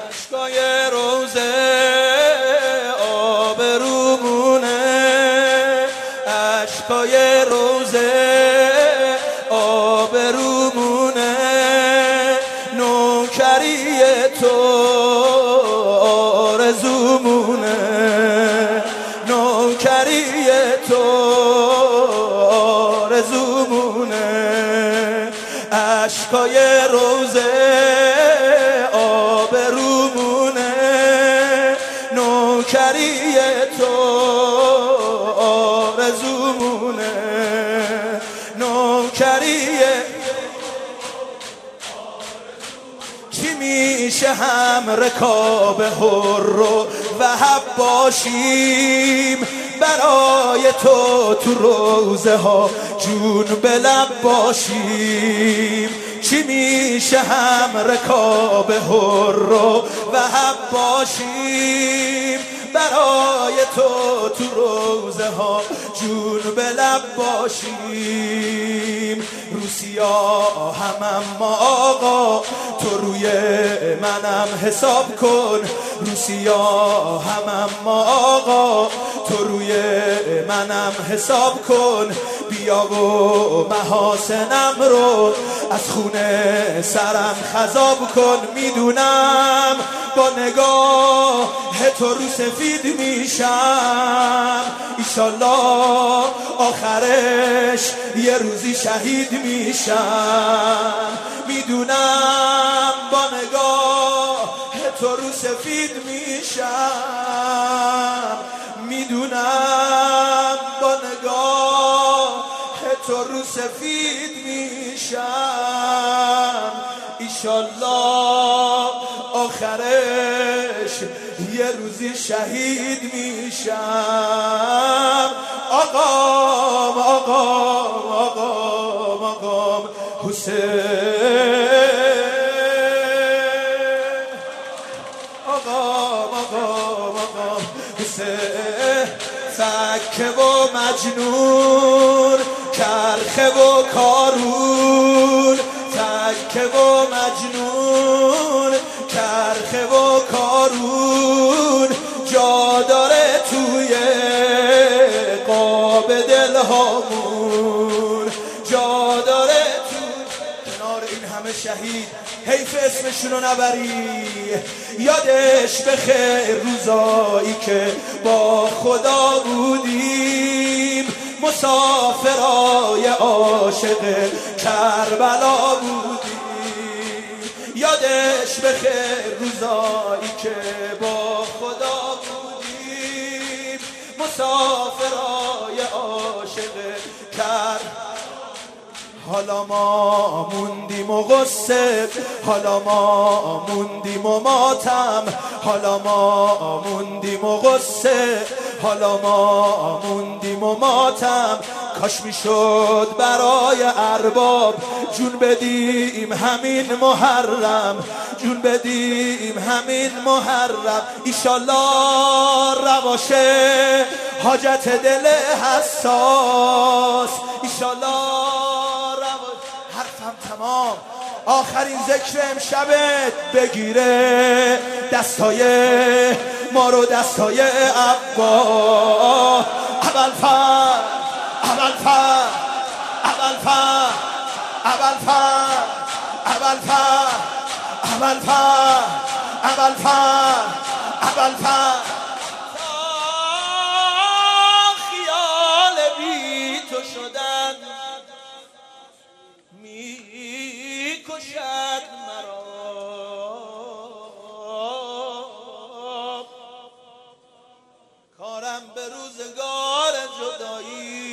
عشقای روزه آبرومونه. عشقای روزه آبرومونه. نوکری تو آرزومونه. نوکری تو آرزومونه. عشقای روزه آرزومونه نوکری چی میشه هم رکاب هر و حب باشیم؟ برای تو تو روزه ها جون بلب باشیم. چی میشه هم رکاب هر رو و حب باشیم؟ برای تو تو روزه ها جون به لب باشیم. روسیا همم آقا تو روی منم حساب کن. روسیا همم آقا تو روی منم حساب کن. بیا و محاسنم رو از خونه سرم خذاب کن. می‌دونم با نگاه تو رو سفید میشم. ایشالله آخرش یه روزی شهید میشم. می‌دونم با نگاه تو رو سفید میشم. می‌دونم با نگاه تو رو سفید میشم. ایشالله آخرش یه روزی شهید میشم. آقام آقام آقام آقام حسین. آقام آقام آقام حسین. سکه و مجنون کرخه و کارون داره توی قاب دلهامون. جا داره تو کنار این همه شهید. حیف اسمشونو نبری. یادش بخیر روزایی که با خدا بودیم. مسافرای عاشق کربلا بودیم. یادش بخیر روزایی که با مسافرای عاشق کرد حالا ما موندیم و غصه حالا ما موندیم و ماتم. حالا ما موندیم و غصه حالا ما موندیم و ماتم. کاش می‌شد برای ارباب جون بدیم همین محرم جون بدیم همین محرم. ایشالله رواشه حاجت دل حساس. ایشالله حرفم تمام. آخرین ذکر امشبت بگیره دستای ما رو دستای عبا. اول فر اول فر اول فر اول فر اول فر اول فر اول فر اول فر خیال بی تو شدن می کشد مرا کارم به روزگار جدایی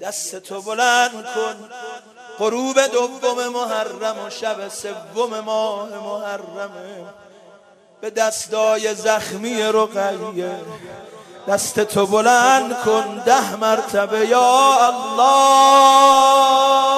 دست تو بلند کن. غروب دوم محرم و شب سوم ماه محرمه به دستای زخمی رقیه. دست تو بلند کن. ده مرتبه یا الله.